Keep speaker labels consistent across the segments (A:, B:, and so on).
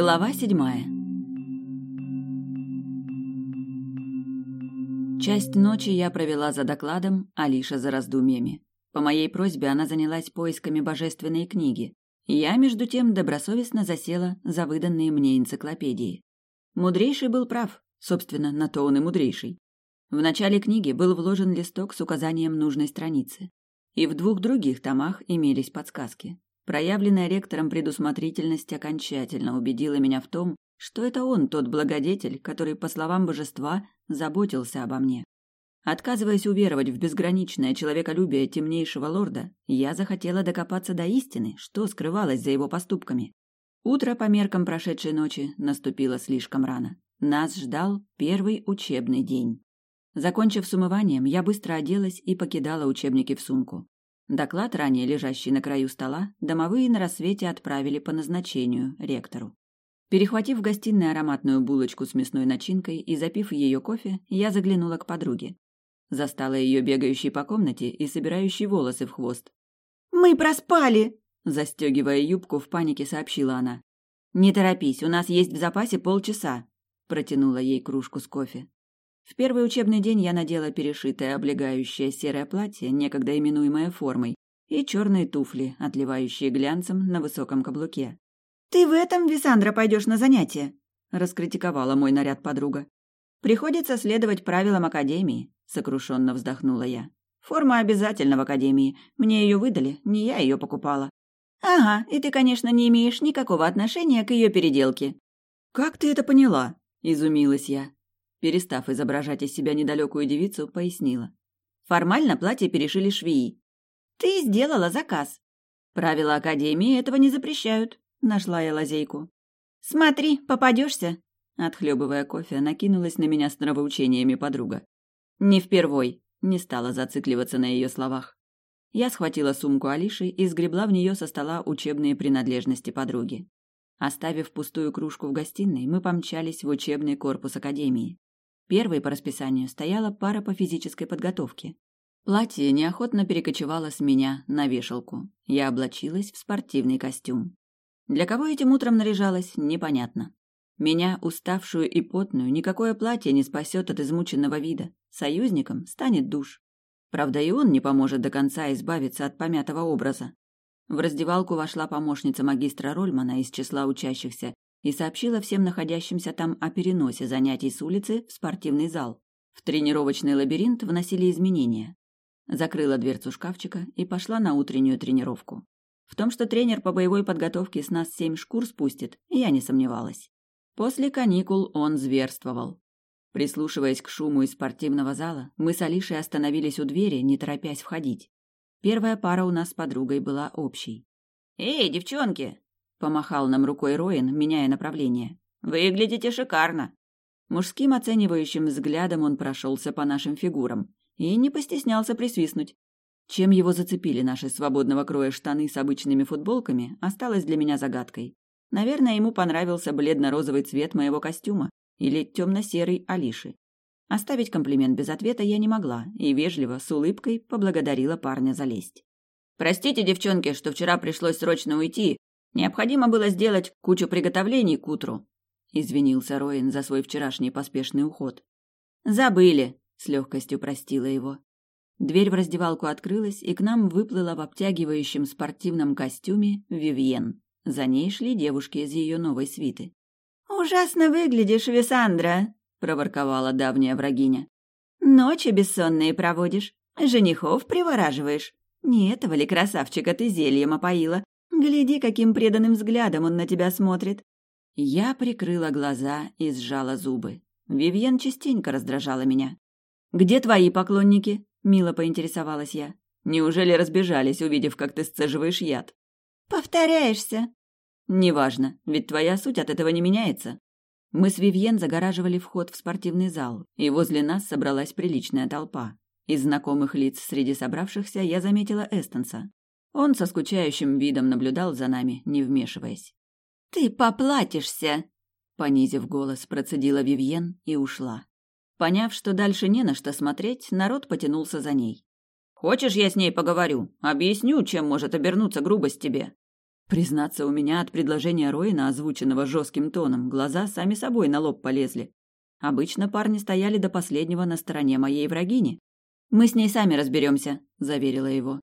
A: Глава седьмая Часть ночи я провела за докладом, Алиша за раздумьями. По моей просьбе она занялась поисками божественной книги. Я, между тем, добросовестно засела за выданные мне энциклопедии. Мудрейший был прав, собственно, на то он и мудрейший. В начале книги был вложен листок с указанием нужной страницы. И в двух других томах имелись подсказки. Проявленная ректором предусмотрительность окончательно убедила меня в том, что это он тот благодетель, который, по словам божества, заботился обо мне. Отказываясь уверовать в безграничное человеколюбие темнейшего лорда, я захотела докопаться до истины, что скрывалось за его поступками. Утро по меркам прошедшей ночи наступило слишком рано. Нас ждал первый учебный день. Закончив с умыванием, я быстро оделась и покидала учебники в сумку. Доклад, ранее лежащий на краю стола, домовые на рассвете отправили по назначению ректору. Перехватив в гостиной ароматную булочку с мясной начинкой и запив ее кофе, я заглянула к подруге. Застала ее бегающей по комнате и собирающей волосы в хвост.
B: «Мы проспали!»
A: Застегивая юбку, в панике сообщила она. «Не торопись, у нас есть в запасе полчаса», протянула ей кружку с кофе. В первый учебный день я надела перешитое облегающее серое платье, некогда именуемое формой, и черные туфли, отливающие глянцем на высоком каблуке.
B: «Ты в этом, Висандра, пойдешь на занятия?»
A: – раскритиковала мой наряд подруга. «Приходится следовать правилам Академии», – сокрушенно вздохнула я. «Форма обязательна в Академии. Мне ее выдали, не я ее покупала».
B: «Ага, и ты, конечно, не имеешь никакого отношения к ее переделке».
A: «Как ты это поняла?» – изумилась я. Перестав изображать из себя недалекую девицу, пояснила. Формально платье перешили швеи.
B: Ты сделала заказ.
A: Правила Академии этого не запрещают. Нашла я лазейку.
B: Смотри, попадешься.
A: Отхлебывая кофе, накинулась на меня с нравоучениями подруга. Не впервой. Не стала зацикливаться на ее словах. Я схватила сумку Алиши и сгребла в нее со стола учебные принадлежности подруги. Оставив пустую кружку в гостиной, мы помчались в учебный корпус Академии. Первой по расписанию стояла пара по физической подготовке. Платье неохотно перекочевало с меня на вешалку. Я облачилась в спортивный костюм. Для кого этим утром наряжалась, непонятно. Меня, уставшую и потную, никакое платье не спасет от измученного вида. Союзником станет душ. Правда, и он не поможет до конца избавиться от помятого образа. В раздевалку вошла помощница магистра Рольмана из числа учащихся и сообщила всем находящимся там о переносе занятий с улицы в спортивный зал. В тренировочный лабиринт вносили изменения. Закрыла дверцу шкафчика и пошла на утреннюю тренировку. В том, что тренер по боевой подготовке с нас семь шкур спустит, я не сомневалась. После каникул он зверствовал. Прислушиваясь к шуму из спортивного зала, мы с Алишей остановились у двери, не торопясь входить. Первая пара у нас с подругой была общей.
B: «Эй, девчонки!»
A: Помахал нам рукой Роин, меняя направление.
B: «Выглядите шикарно!»
A: Мужским оценивающим взглядом он прошелся по нашим фигурам и не постеснялся присвистнуть. Чем его зацепили наши свободного кроя штаны с обычными футболками, осталось для меня загадкой. Наверное, ему понравился бледно-розовый цвет моего костюма или темно-серый Алиши. Оставить комплимент без ответа я не могла и вежливо, с улыбкой, поблагодарила парня за лесть. «Простите, девчонки, что вчера пришлось срочно уйти, Необходимо было сделать кучу приготовлений к утру, извинился Роин за свой вчерашний поспешный уход. Забыли, с легкостью простила его. Дверь в раздевалку открылась, и к нам выплыла в обтягивающем спортивном костюме Вивьен. За ней шли девушки из ее новой свиты.
B: «Ужасно выглядишь, Висандра!» — проворковала давняя врагиня. «Ночи бессонные проводишь, женихов привораживаешь. Не этого ли красавчика ты зельем опоила? Гляди, каким преданным взглядом он на тебя смотрит.
A: Я прикрыла глаза и сжала зубы. Вивьен частенько раздражала меня. «Где твои поклонники?» — мило поинтересовалась я. «Неужели разбежались, увидев, как ты сцеживаешь яд?»
B: «Повторяешься».
A: «Неважно, ведь твоя суть от этого не меняется». Мы с Вивьен загораживали вход в спортивный зал, и возле нас собралась приличная толпа. Из знакомых лиц среди собравшихся я заметила Эстонса. Он со скучающим видом наблюдал за нами, не вмешиваясь.
B: «Ты поплатишься!»
A: Понизив голос, процедила Вивьен и ушла. Поняв, что дальше не на что смотреть, народ потянулся за ней. «Хочешь, я с ней поговорю? Объясню, чем может обернуться грубость тебе?» Признаться, у меня от предложения Роина, озвученного жестким тоном, глаза сами собой на лоб полезли. Обычно парни стояли до последнего на стороне моей врагини. «Мы с ней сами разберемся», — заверила его.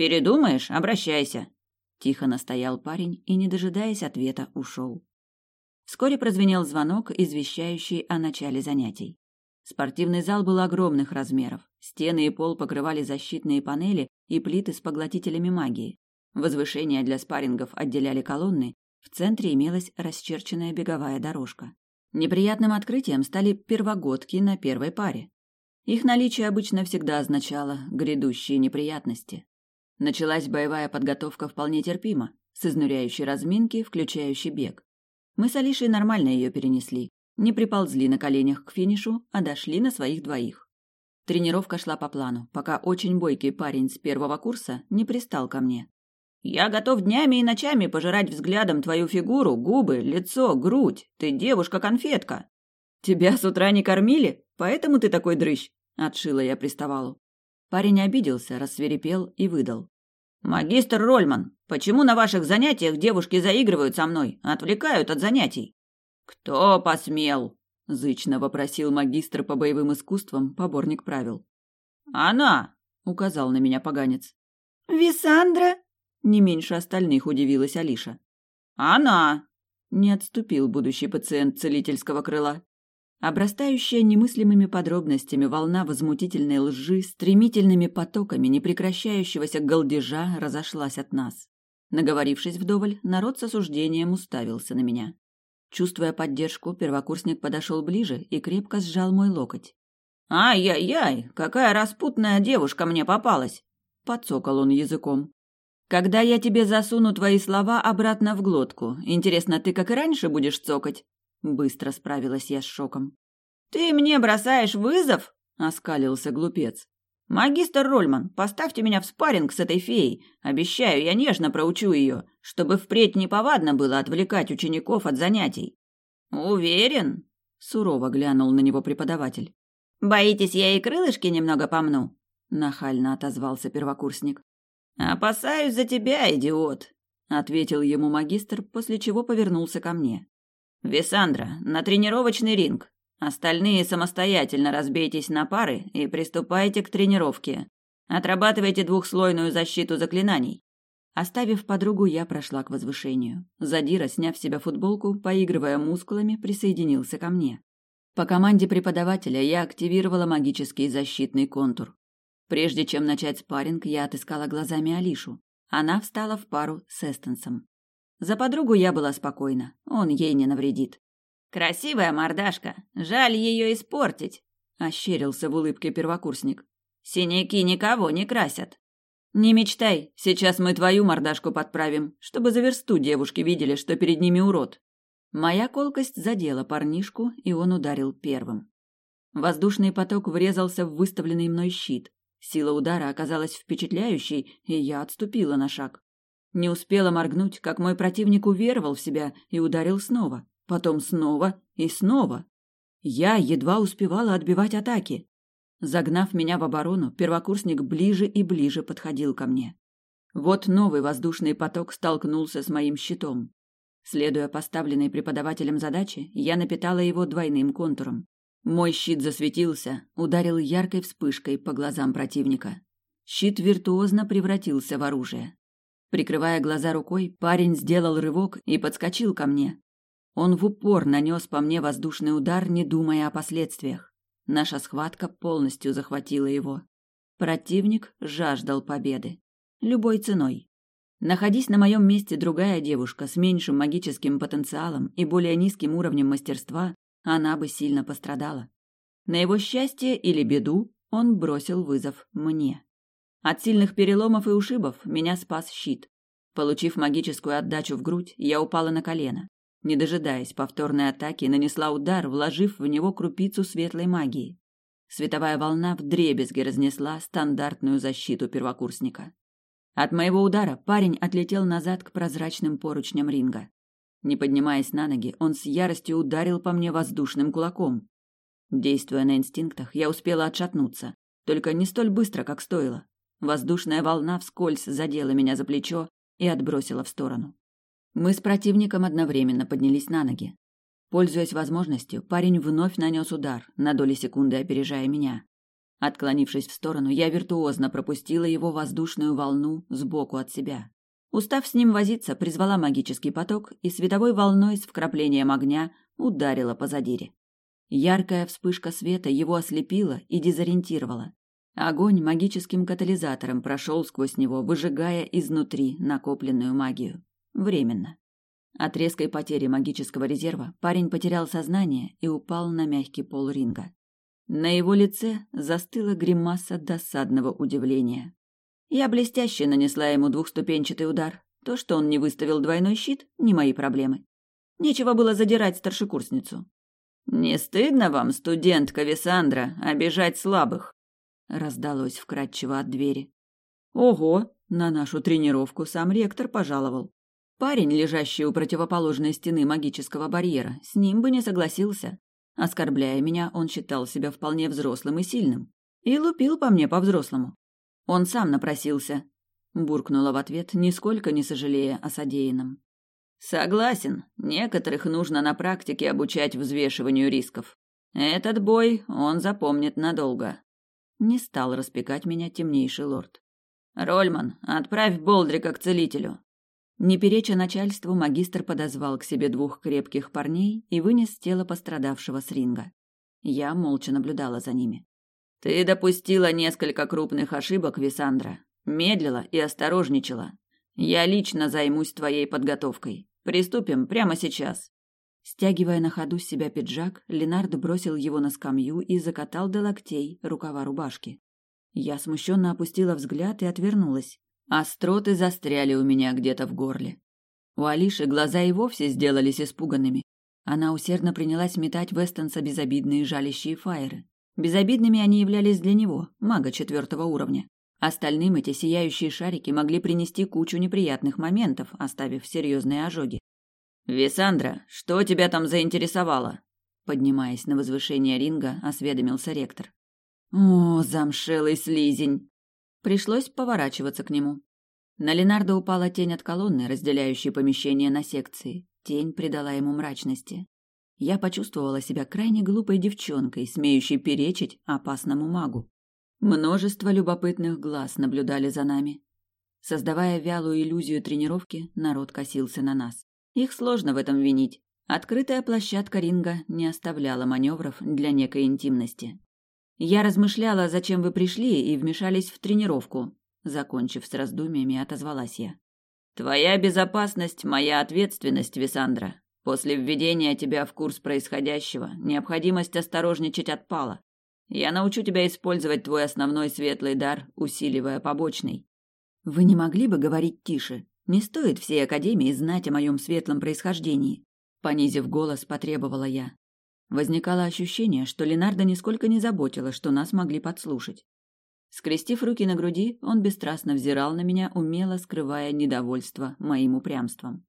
A: «Передумаешь? Обращайся», — тихо настоял парень и, не дожидаясь ответа, ушел. Вскоре прозвенел звонок, извещающий о начале занятий. Спортивный зал был огромных размеров. Стены и пол покрывали защитные панели и плиты с поглотителями магии. Возвышения для спаррингов отделяли колонны, в центре имелась расчерченная беговая дорожка. Неприятным открытием стали первогодки на первой паре. Их наличие обычно всегда означало грядущие неприятности. Началась боевая подготовка вполне терпимо, с изнуряющей разминки, включающей бег. Мы с Алишей нормально ее перенесли, не приползли на коленях к финишу, а дошли на своих двоих. Тренировка шла по плану, пока очень бойкий парень с первого курса не пристал ко мне. Я готов днями и ночами пожирать взглядом твою фигуру, губы, лицо, грудь. Ты девушка-конфетка. Тебя с утра не кормили, поэтому ты такой дрыщ, отшила я приставалу. Парень обиделся, рассверепел и выдал. «Магистр Рольман, почему на ваших занятиях девушки заигрывают со мной, отвлекают от занятий?» «Кто посмел?» – зычно вопросил магистр по боевым искусствам, поборник правил. «Она!» – указал на меня поганец.
B: «Висандра?»
A: Не меньше остальных удивилась Алиша.
B: «Она!»
A: – не отступил будущий пациент целительского крыла. Обрастающая немыслимыми подробностями волна возмутительной лжи стремительными потоками непрекращающегося голдежа разошлась от нас. Наговорившись вдоволь, народ с осуждением уставился на меня. Чувствуя поддержку, первокурсник подошел ближе и крепко сжал мой локоть.
B: «Ай-яй-яй, какая распутная девушка мне попалась!»
A: – подцокал он языком. Когда я тебе засуну твои слова обратно в глотку, интересно, ты как и раньше будешь цокать? Быстро справилась я с шоком.
B: Ты мне бросаешь вызов?
A: оскалился глупец.
B: Магистр Рольман, поставьте меня в спарринг с этой феей. Обещаю, я нежно проучу ее, чтобы впредь неповадно было отвлекать учеников от занятий. Уверен?
A: сурово глянул на него преподаватель.
B: Боитесь, я и крылышки немного помну?
A: нахально отозвался первокурсник.
B: «Опасаюсь за тебя, идиот», — ответил ему магистр, после чего повернулся ко мне. «Висандра, на тренировочный ринг. Остальные самостоятельно разбейтесь на пары и приступайте к тренировке. Отрабатывайте двухслойную защиту заклинаний».
A: Оставив подругу, я прошла к возвышению. Задира, сняв с себя футболку, поигрывая мускулами, присоединился ко мне. По команде преподавателя я активировала магический защитный контур. Прежде чем начать спарринг, я отыскала глазами Алишу. Она встала в пару с Эстенсом. За подругу я была спокойна, он ей не навредит.
B: «Красивая мордашка, жаль ее испортить», — ощерился в улыбке первокурсник. «Синяки никого не красят».
A: «Не мечтай, сейчас мы твою мордашку подправим, чтобы за версту девушки видели, что перед ними урод». Моя колкость задела парнишку, и он ударил первым. Воздушный поток врезался в выставленный мной щит. Сила удара оказалась впечатляющей, и я отступила на шаг. Не успела моргнуть, как мой противник уверовал в себя и ударил снова, потом снова и снова. Я едва успевала отбивать атаки. Загнав меня в оборону, первокурсник ближе и ближе подходил ко мне. Вот новый воздушный поток столкнулся с моим щитом. Следуя поставленной преподавателем задаче, я напитала его двойным контуром. Мой щит засветился, ударил яркой вспышкой по глазам противника. Щит виртуозно превратился в оружие. Прикрывая глаза рукой, парень сделал рывок и подскочил ко мне. Он в упор нанес по мне воздушный удар, не думая о последствиях. Наша схватка полностью захватила его. Противник жаждал победы. Любой ценой. Находись на моем месте другая девушка с меньшим магическим потенциалом и более низким уровнем мастерства, она бы сильно пострадала. На его счастье или беду он бросил вызов мне. От сильных переломов и ушибов меня спас щит. Получив магическую отдачу в грудь, я упала на колено. Не дожидаясь повторной атаки, нанесла удар, вложив в него крупицу светлой магии. Световая волна вдребезги разнесла стандартную защиту первокурсника. От моего удара парень отлетел назад к прозрачным поручням ринга. Не поднимаясь на ноги, он с яростью ударил по мне воздушным кулаком. Действуя на инстинктах, я успела отшатнуться, только не столь быстро, как стоило. Воздушная волна вскользь задела меня за плечо и отбросила в сторону. Мы с противником одновременно поднялись на ноги. Пользуясь возможностью, парень вновь нанес удар, на доли секунды опережая меня. Отклонившись в сторону, я виртуозно пропустила его воздушную волну сбоку от себя. Устав с ним возиться, призвала магический поток и световой волной с вкраплением огня ударила по задире. Яркая вспышка света его ослепила и дезориентировала. Огонь магическим катализатором прошел сквозь него, выжигая изнутри накопленную магию. Временно. От резкой потери магического резерва парень потерял сознание и упал на мягкий пол ринга. На его лице застыла гримаса досадного удивления. Я блестяще нанесла ему двухступенчатый удар. То, что он не выставил двойной щит, не мои проблемы. Нечего было задирать старшекурсницу. «Не стыдно вам, студентка Висандра, обижать слабых?» Раздалось вкрадчиво от двери. «Ого!» На нашу тренировку сам ректор пожаловал. Парень, лежащий у противоположной стены магического барьера, с ним бы не согласился. Оскорбляя меня, он считал себя вполне взрослым и сильным. И лупил по мне по-взрослому. Он сам напросился. Буркнула в ответ, нисколько не сожалея о содеянном. Согласен, некоторых нужно на практике обучать взвешиванию рисков. Этот бой он запомнит надолго. Не стал распекать меня темнейший лорд. Рольман, отправь Болдрика к целителю. Не переча начальству, магистр подозвал к себе двух крепких парней и вынес тело пострадавшего с ринга. Я молча наблюдала за ними. Ты допустила несколько крупных ошибок, Висандра. Медлила и осторожничала. Я лично займусь твоей подготовкой. Приступим прямо сейчас. Стягивая на ходу с себя пиджак, Ленард бросил его на скамью и закатал до локтей рукава рубашки. Я смущенно опустила взгляд и отвернулась. Остроты застряли у меня где-то в горле. У Алиши глаза и вовсе сделались испуганными. Она усердно принялась метать Вестонса безобидные жалящие фаеры. Безобидными они являлись для него, мага четвертого уровня. Остальным эти сияющие шарики могли принести кучу неприятных моментов, оставив серьезные ожоги. «Висандра, что тебя там заинтересовало?» Поднимаясь на возвышение ринга, осведомился ректор. «О, замшелый слизень!» Пришлось поворачиваться к нему. На Ленардо упала тень от колонны, разделяющей помещение на секции. Тень придала ему мрачности. Я почувствовала себя крайне глупой девчонкой, смеющей перечить опасному магу. Множество любопытных глаз наблюдали за нами. Создавая вялую иллюзию тренировки, народ косился на нас. Их сложно в этом винить. Открытая площадка ринга не оставляла маневров для некой интимности. Я размышляла, зачем вы пришли и вмешались в тренировку. Закончив с раздумьями, отозвалась я. Твоя безопасность – моя ответственность, Висандра. После введения тебя в курс происходящего необходимость осторожничать отпала. Я научу тебя использовать твой основной светлый дар, усиливая побочный. Вы не могли бы говорить тише? Не стоит всей академии знать о моем светлом происхождении. Понизив голос, потребовала я. Возникало ощущение, что Ленардо нисколько не заботило, что нас могли подслушать. Скрестив руки на груди, он бесстрастно взирал на меня, умело скрывая недовольство моим упрямством.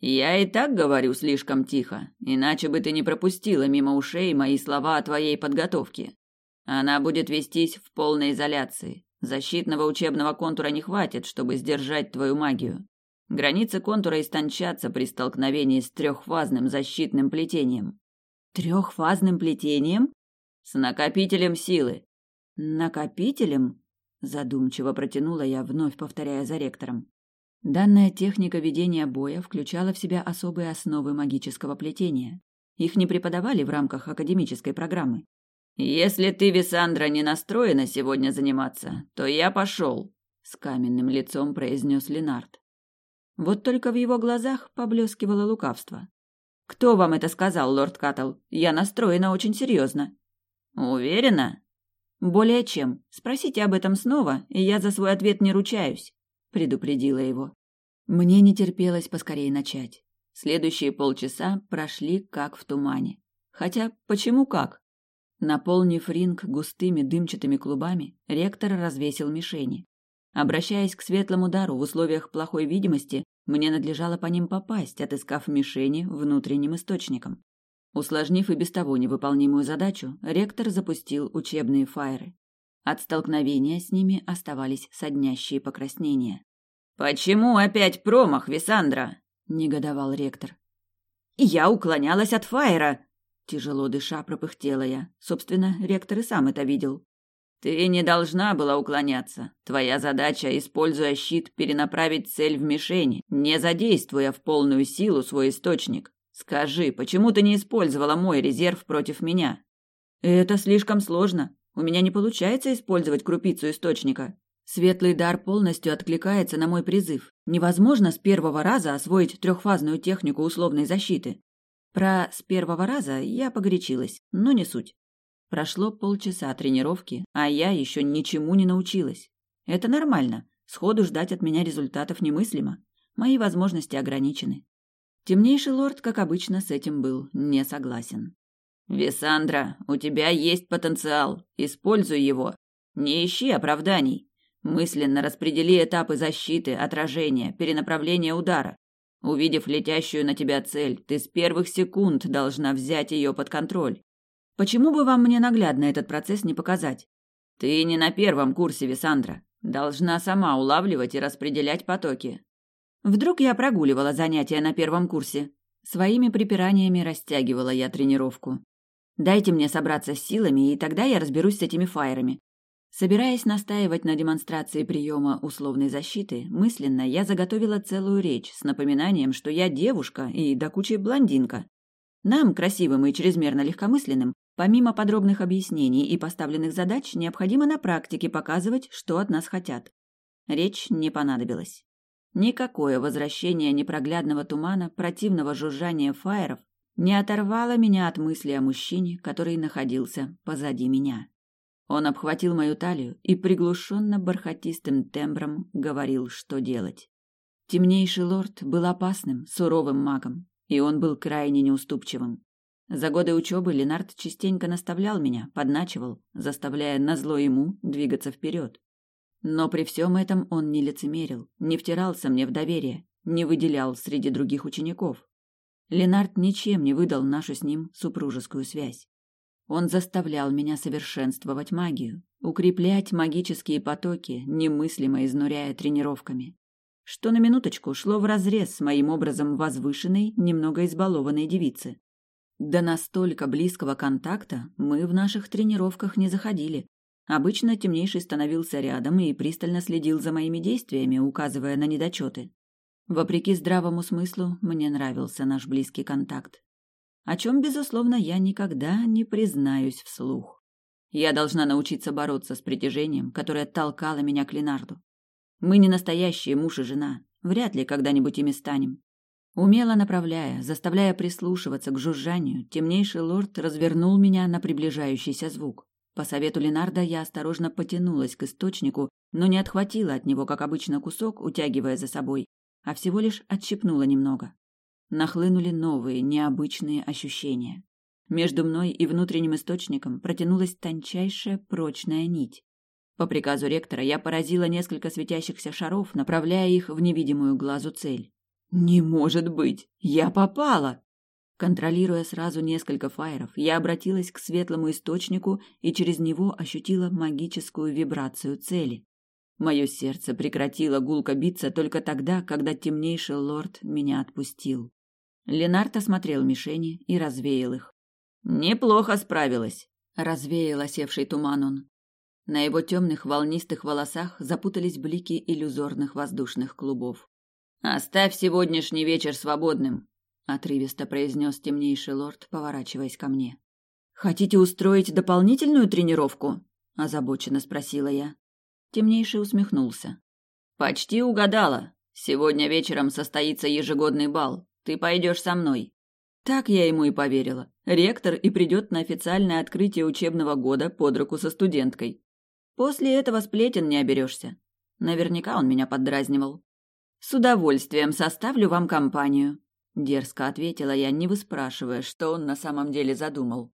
A: «Я и так говорю слишком тихо, иначе бы ты не пропустила мимо ушей мои слова о твоей подготовке. Она будет вестись в полной изоляции. Защитного учебного контура не хватит, чтобы сдержать твою магию. Границы контура истончатся при столкновении с трехфазным защитным плетением. Трехфазным плетением? С накопителем силы. Накопителем? Задумчиво протянула я, вновь повторяя за ректором. Данная техника ведения боя включала в себя особые основы магического плетения. Их не преподавали в рамках академической программы. «Если ты, Висандра, не настроена сегодня заниматься, то я пошел», — с каменным лицом произнес Ленард. Вот только в его глазах поблескивало лукавство. «Кто вам это сказал, лорд Каттл? Я настроена очень серьезно». «Уверена?» «Более чем. Спросите об этом снова, и я за свой ответ не ручаюсь», — предупредила его. Мне не терпелось поскорее начать. Следующие полчаса прошли как в тумане. Хотя, почему как? Наполнив ринг густыми дымчатыми клубами, ректор развесил мишени. Обращаясь к светлому дару в условиях плохой видимости, мне надлежало по ним попасть, отыскав мишени внутренним источником. Усложнив и без того невыполнимую задачу, ректор запустил учебные фаеры. От столкновения с ними оставались соднящие покраснения. «Почему опять промах, Висандра?» негодовал ректор.
B: Я уклонялась от фаера, тяжело дыша пропыхтела я. Собственно, ректор и сам это видел. Ты не должна была уклоняться. Твоя задача, используя щит, перенаправить цель в мишень, не задействуя в полную силу свой источник. Скажи, почему ты не использовала мой резерв против меня? Это слишком сложно. У меня не получается использовать крупицу источника. Светлый дар полностью откликается на мой призыв. Невозможно с первого раза освоить трехфазную технику условной защиты. Про «с первого раза» я погорячилась, но не суть. Прошло полчаса тренировки, а я еще ничему не научилась. Это нормально. Сходу ждать от меня результатов немыслимо. Мои возможности ограничены. Темнейший лорд, как обычно, с этим был не согласен. «Висандра, у тебя есть потенциал. Используй его. Не ищи оправданий. Мысленно распредели этапы защиты, отражения, перенаправления удара. Увидев летящую на тебя цель, ты с первых секунд должна взять ее под контроль. Почему бы вам мне наглядно этот процесс не показать? Ты не на первом курсе, Висандра. Должна сама улавливать и распределять потоки. Вдруг я прогуливала занятия на первом курсе. Своими припираниями растягивала я тренировку. Дайте мне собраться с силами, и тогда я разберусь с этими фаерами. Собираясь настаивать на демонстрации приема условной защиты, мысленно я заготовила целую речь с напоминанием, что я девушка и до кучи блондинка. Нам, красивым и чрезмерно легкомысленным, помимо подробных объяснений и поставленных задач, необходимо на практике показывать, что от нас хотят. Речь не понадобилась. Никакое возвращение непроглядного тумана, противного жужжания фаеров не оторвало меня от мысли о мужчине, который находился позади меня. Он обхватил мою талию и приглушенно бархатистым тембром говорил, что делать. Темнейший лорд был опасным, суровым магом, и он был крайне неуступчивым. За годы учебы Ленард частенько наставлял меня, подначивал, заставляя назло ему двигаться вперед. Но при всем этом он не лицемерил, не втирался мне в доверие, не выделял среди других учеников. Ленард ничем не выдал нашу с ним супружескую связь. Он заставлял меня совершенствовать магию, укреплять магические потоки, немыслимо изнуряя тренировками. Что на минуточку шло вразрез с моим образом возвышенной, немного избалованной девицы. До настолько близкого контакта мы в наших тренировках не заходили. Обычно темнейший становился рядом и пристально следил за моими действиями, указывая на недочеты. Вопреки здравому смыслу, мне нравился наш близкий контакт о чем, безусловно, я никогда не признаюсь вслух. Я должна научиться бороться с притяжением, которое толкало меня к Ленарду. Мы не настоящие муж и жена, вряд ли когда-нибудь ими станем. Умело направляя, заставляя прислушиваться к жужжанию, темнейший лорд развернул меня на приближающийся звук. По совету Ленарда я осторожно потянулась к источнику, но не отхватила от него, как обычно, кусок, утягивая за собой, а всего лишь отщипнула немного нахлынули новые, необычные ощущения. Между мной и внутренним источником протянулась тончайшая прочная нить. По приказу ректора я поразила несколько светящихся шаров, направляя их в невидимую глазу цель. «Не может быть! Я попала!» Контролируя сразу несколько фаеров, я обратилась к светлому источнику и через него ощутила магическую вибрацию цели. Мое сердце прекратило гулко биться только тогда, когда темнейший лорд меня отпустил. Ленард осмотрел мишени и развеял их. «Неплохо справилась», — развеял осевший туман он. На его темных волнистых волосах запутались блики иллюзорных воздушных клубов. «Оставь сегодняшний вечер свободным», — отрывисто произнес темнейший лорд, поворачиваясь ко мне. «Хотите устроить дополнительную тренировку?» — озабоченно спросила я. Темнейший усмехнулся. «Почти угадала. Сегодня вечером состоится ежегодный бал. Ты пойдешь со мной. Так я ему и поверила. Ректор и придет на официальное открытие учебного года под руку со студенткой. После этого сплетен не оберешься. Наверняка он меня поддразнивал. С удовольствием составлю вам компанию, дерзко ответила я, не выспрашивая, что он на самом деле задумал.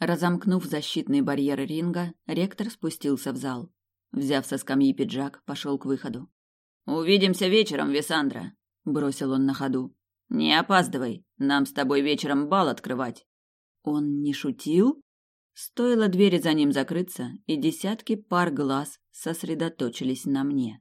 B: Разомкнув защитный барьер ринга, ректор спустился в зал. Взяв со скамьи пиджак, пошел к выходу. «Увидимся вечером, Висандра», — бросил он на ходу. Не опаздывай, нам с тобой вечером бал открывать. Он не шутил? Стоило двери за ним закрыться, и десятки пар глаз сосредоточились на мне.